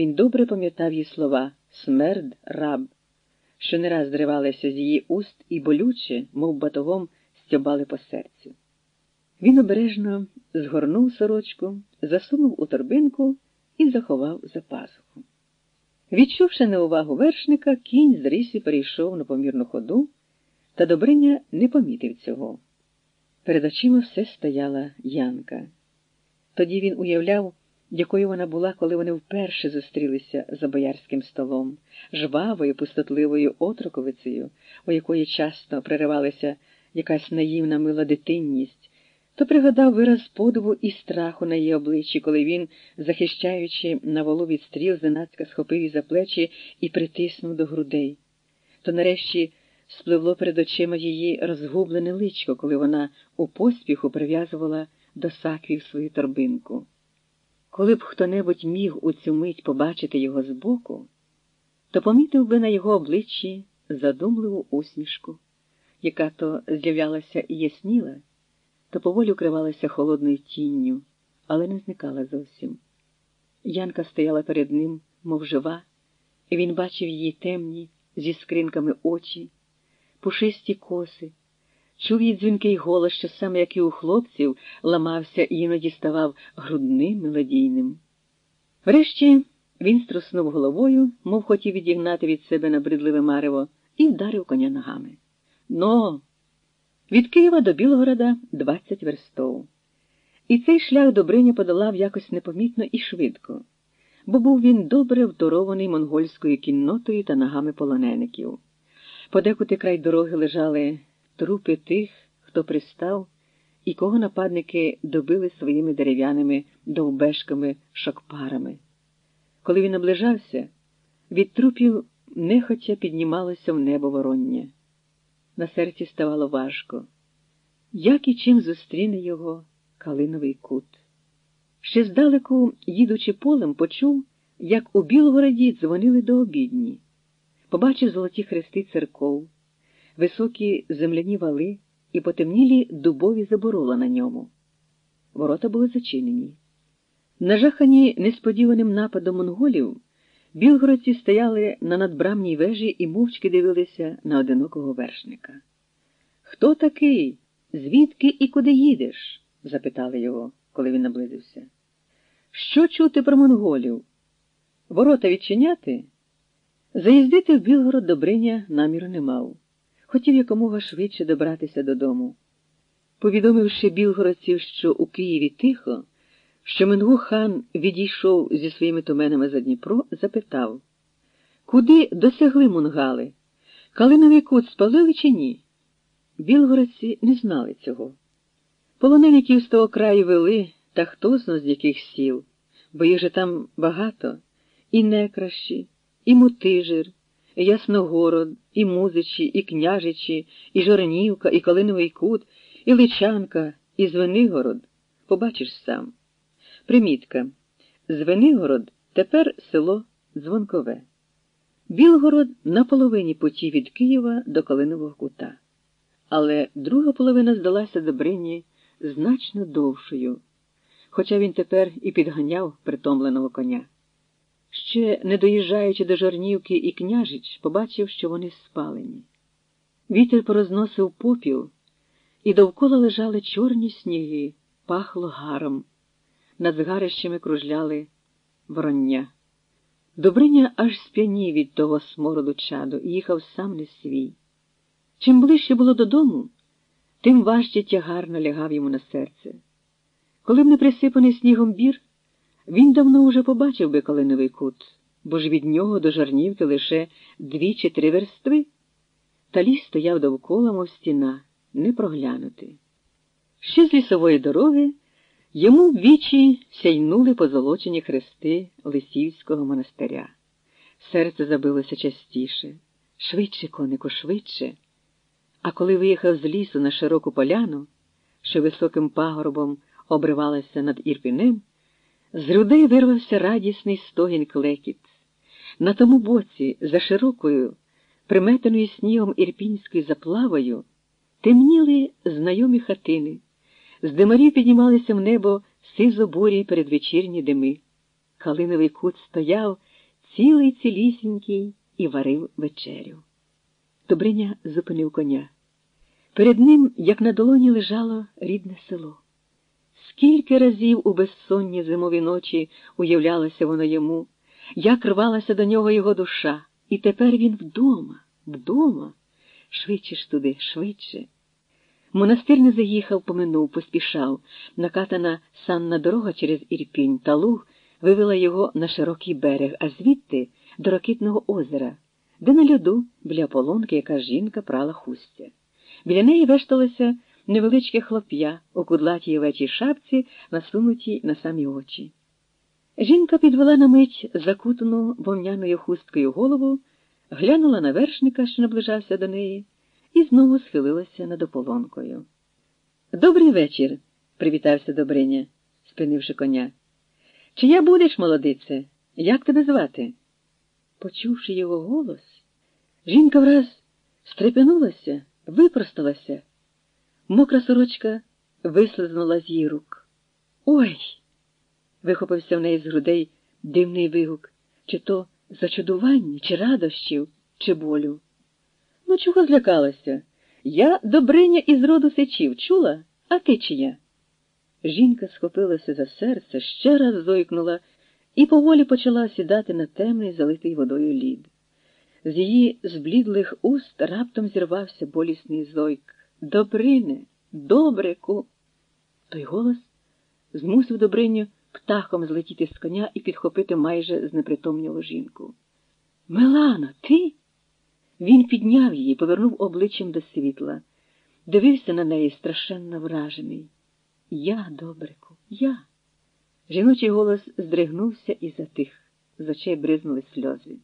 Він добре пам'ятав її слова смерд, раб, що не раз зривалися з її уст і болюче, мов батогом, стьобали по серцю. Він обережно згорнув сорочку, засунув у торбинку і заховав за пазуху. Відчувши неувагу вершника, кінь з рисі перейшов на помірну ходу, та Добриня не помітив цього. Перед очима все стояла Янка. Тоді він уявляв, якою вона була, коли вони вперше зустрілися за боярським столом, жвавою, пустотливою отроковицею, у якої часто приривалася якась наївна мила дитинність, то пригадав вираз подиву і страху на її обличчі, коли він, захищаючи на волу від стріл, зненацька схопив її за плечі і притиснув до грудей. То нарешті спливло перед очима її розгублене личко, коли вона у поспіху прив'язувала до саквів свою торбинку. Коли б хто-небудь міг у цю мить побачити його збоку, то помітив би на його обличчі задумливу усмішку, яка то з'являлася і ясніла, то поволі укривалася холодною тінню, але не зникала зовсім. Янка стояла перед ним, мов жива, і він бачив її темні зі скринками очі, пушисті коси, чув її дзвінкий голос, що саме як і у хлопців, ламався і іноді ставав грудним мелодійним. Врешті він струснув головою, мов хотів відігнати від себе набридливе марево, і вдарив коня ногами. Но! Від Києва до Білгорода двадцять верстов. І цей шлях Добриня подолав якось непомітно і швидко, бо був він добре вторований монгольською кіннотою та ногами полонеників. Подекуди край дороги лежали трупи тих, хто пристав і кого нападники добили своїми дерев'яними довбешками шокпарами. Коли він наближався, від трупів нехотя піднімалося в небо вороння. На серці ставало важко. Як і чим зустріне його Калиновий кут. Ще здалеку, їдучи полем, почув, як у Білгороді дзвонили до обідні. Побачив золоті хрести церков, високі земляні вали і потемнілі дубові заборола на ньому. Ворота були зачинені. Нажахані несподіваним нападом монголів, білгородці стояли на надбрамній вежі і мовчки дивилися на одинокого вершника. Хто такий? Звідки і куди їдеш? запитали його, коли він наблизився. Що чути про монголів? Ворота відчиняти? Заїздити в Білгород Добриня наміру не мав. Хотів якомога швидше добратися додому. Повідомивши білгородців, що у Києві тихо, що Менгу хан відійшов зі своїми туменами за Дніпро, запитав, куди досягли мунгали? Калиновий кут спалили чи ні? Білгородці не знали цього. Полонеників з того краю вели, та хто зно з яких сіл, бо їх же там багато, і некращі, і Мутижир, Ясногород, і Музичі, і Княжичі, і Жорнівка, і Калиновий кут, і Личанка, і Звенигород. Побачиш сам. Примітка. Звенигород тепер село Дзвонкове. Білгород на половині путі від Києва до Калинового кута. Але друга половина здалася Добрині значно довшою, хоча він тепер і підганяв притомленого коня. Ще, не доїжджаючи до Жорнівки і княжич, побачив, що вони спалені. Вітер порозносив попіл, і довкола лежали чорні сніги, пахло гаром. Над згарищами кружляли вороння. Добриня аж сп'янів від того смороду чаду і їхав сам не свій. Чим ближче було додому, тим важче тягар налягав йому на серце. Коли б не присипаний снігом бір, він давно уже побачив би калиновий кут, бо ж від нього до жарнівки лише дві чи три верстви, та ліс стояв довкола, мов стіна, не проглянути. Ще з лісової дороги йому ввічі сяйнули позолочені хрести Лисівського монастиря. Серце забилося частіше, швидше, конику, швидше. А коли виїхав з лісу на широку поляну, що високим пагорбом обривалася над Ірпінем, з грудей вирвався радісний стогін клекіт. На тому боці, за широкою, приметеною снігом ірпінською заплавою, темніли знайомі хатини, з димарів піднімалися в небо сизо бурі передвечірні дими. Калиновий кут стояв цілий цілісінький і варив вечерю. Добриня зупинив коня. Перед ним, як на долоні, лежало рідне село. Скільки разів у безсонні зимові ночі уявлялося воно йому, як рвалася до нього його душа, і тепер він вдома, вдома, швидше ж туди, швидше. Монастир не заїхав, поминув, поспішав. Накатана санна дорога через Ірпінь та Луг вивела його на широкий берег, а звідти до Ракитного озера, де на льоду біля полонки яка жінка прала хустя. Біля неї вешталося невеличке хлоп'я у кудлатій овечій шапці, насунутій на самі очі. Жінка підвела на мить закутану вовняною хусткою голову, глянула на вершника, що наближався до неї, і знову схилилася над ополонкою. Добрий вечір, привітався Добриня, спинивши коня. Чия будеш, молодице? Як тебе звати? Почувши його голос, жінка враз стрепенулася, випросталася. Мокра сорочка вислизнула з її рук. Ой! вихопився в неї з грудей дивний вигук, чи то зачудування, чи радощів, чи болю. Ну, чого злякалася? Я Добриня із роду сечів, чула, а ти чия? Жінка схопилася за серце, ще раз зойкнула і поволі почала сідати на темний, залитий водою лід. З її зблідлих уст раптом зірвався болісний зойк. Добрине, добрику. Той голос змусив Добриню птахом злетіти з коня і підхопити майже знепритомнілу жінку. Мелано, ти? Він підняв її, повернув обличчям до світла, дивився на неї страшенно вражений. Я, добрику, я. Жіночий голос здригнувся і затих, з очей бризнули сльози.